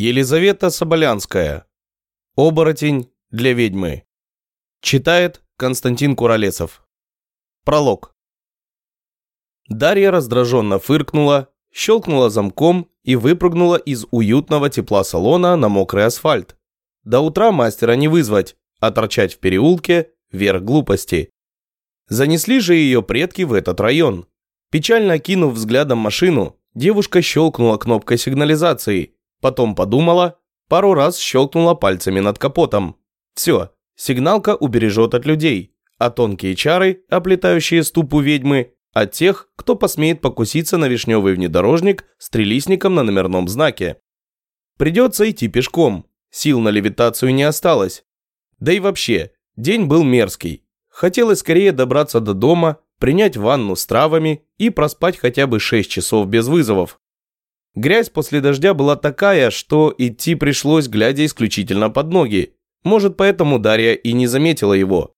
Елизавета Соболянская. Оборотень для ведьмы. Читает Константин Куролесов. Пролог. Дарья раздраженно фыркнула, щелкнула замком и выпрыгнула из уютного тепла салона на мокрый асфальт. До утра мастера не вызвать, а торчать в переулке – верх глупости. Занесли же ее предки в этот район. Печально окинув взглядом машину, девушка щелкнула кнопкой сигнализации – Потом подумала, пару раз щелкнула пальцами над капотом. Все, сигналка убережет от людей, а тонкие чары, оплетающие ступу ведьмы, от тех, кто посмеет покуситься на вишневый внедорожник с трелисником на номерном знаке. Придется идти пешком, сил на левитацию не осталось. Да и вообще, день был мерзкий. Хотелось скорее добраться до дома, принять ванну с травами и проспать хотя бы 6 часов без вызовов. Грязь после дождя была такая, что идти пришлось, глядя исключительно под ноги. Может, поэтому Дарья и не заметила его.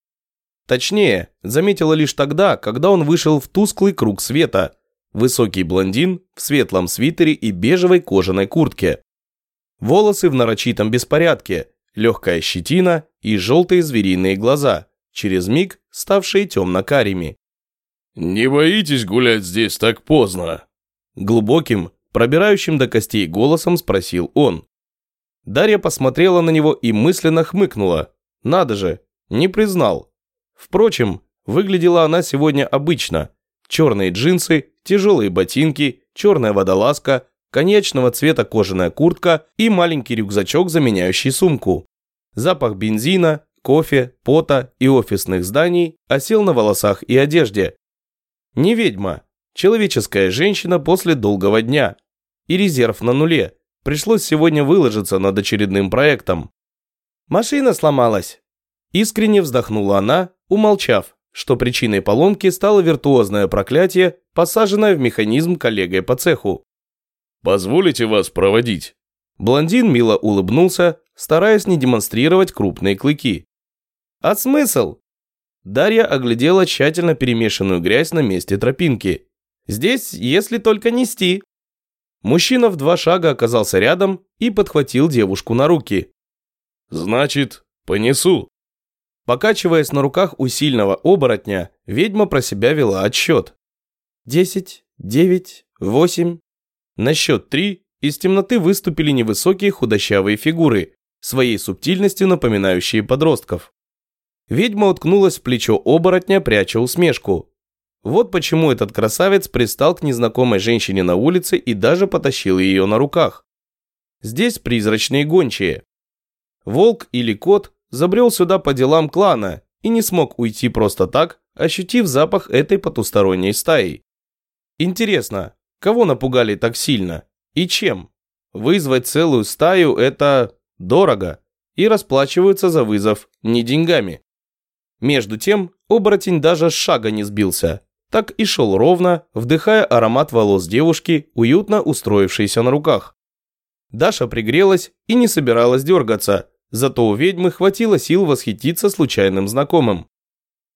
Точнее, заметила лишь тогда, когда он вышел в тусклый круг света. Высокий блондин в светлом свитере и бежевой кожаной куртке. Волосы в нарочитом беспорядке, легкая щетина и желтые звериные глаза, через миг ставшие темно-карими. «Не боитесь гулять здесь так поздно?» Глубоким, Пробирающим до костей голосом спросил он. Дарья посмотрела на него и мысленно хмыкнула. Надо же, не признал. Впрочем, выглядела она сегодня обычно. Черные джинсы, тяжелые ботинки, черная водолазка, конечного цвета кожаная куртка и маленький рюкзачок, заменяющий сумку. Запах бензина, кофе, пота и офисных зданий осел на волосах и одежде. Не ведьма, Человеческая женщина после долгого дня. И резерв на нуле. Пришлось сегодня выложиться над очередным проектом. Машина сломалась. Искренне вздохнула она, умолчав, что причиной поломки стало виртуозное проклятие, посаженное в механизм коллегой по цеху. «Позволите вас проводить?» Блондин мило улыбнулся, стараясь не демонстрировать крупные клыки. «А смысл?» Дарья оглядела тщательно перемешанную грязь на месте тропинки. Здесь, если только нести». Мужчина в два шага оказался рядом и подхватил девушку на руки. «Значит, понесу». Покачиваясь на руках у сильного оборотня, ведьма про себя вела отсчет. «Десять, девять, восемь». На счет три из темноты выступили невысокие худощавые фигуры, своей субтильностью напоминающие подростков. Ведьма уткнулась в плечо оборотня, пряча усмешку. Вот почему этот красавец пристал к незнакомой женщине на улице и даже потащил ее на руках. Здесь призрачные гончие. Волк или кот забрел сюда по делам клана и не смог уйти просто так, ощутив запах этой потусторонней стаи. Интересно, кого напугали так сильно? И чем? Вызвать целую стаю – это дорого, и расплачиваются за вызов не деньгами. Между тем, оборотень даже с шага не сбился, так и шел ровно, вдыхая аромат волос девушки, уютно устроившейся на руках. Даша пригрелась и не собиралась дергаться, зато у ведьмы хватило сил восхититься случайным знакомым.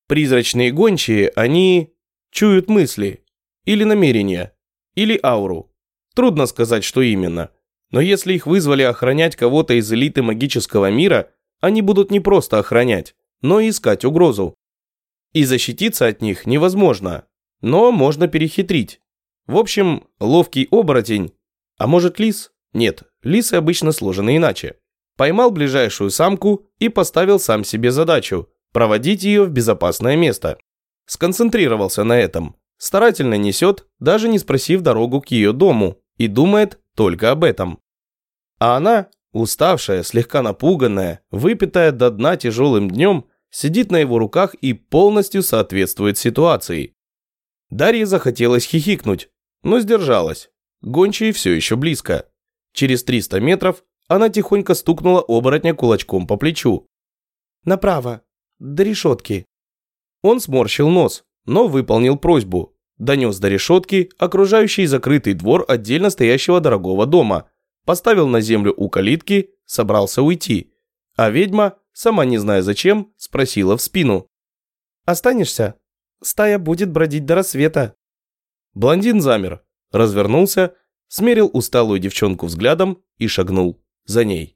Призрачные гончие, они чуют мысли, или намерения, или ауру. Трудно сказать, что именно. Но если их вызвали охранять кого-то из элиты магического мира, они будут не просто охранять, но и искать угрозу и защититься от них невозможно, но можно перехитрить. В общем, ловкий оборотень, а может лис? Нет, лисы обычно сложены иначе. Поймал ближайшую самку и поставил сам себе задачу – проводить ее в безопасное место. Сконцентрировался на этом. Старательно несет, даже не спросив дорогу к ее дому, и думает только об этом. А она, уставшая, слегка напуганная, выпитая до дна тяжелым днем, сидит на его руках и полностью соответствует ситуации. Дарье захотелось хихикнуть, но сдержалась. Гончие все еще близко. Через 300 метров она тихонько стукнула оборотня кулачком по плечу. «Направо, до решетки». Он сморщил нос, но выполнил просьбу. Донес до решетки окружающий закрытый двор отдельно стоящего дорогого дома, поставил на землю у калитки, собрался уйти. А ведьма сама не зная зачем, спросила в спину. «Останешься? Стая будет бродить до рассвета». Блондин замер, развернулся, смерил усталую девчонку взглядом и шагнул за ней.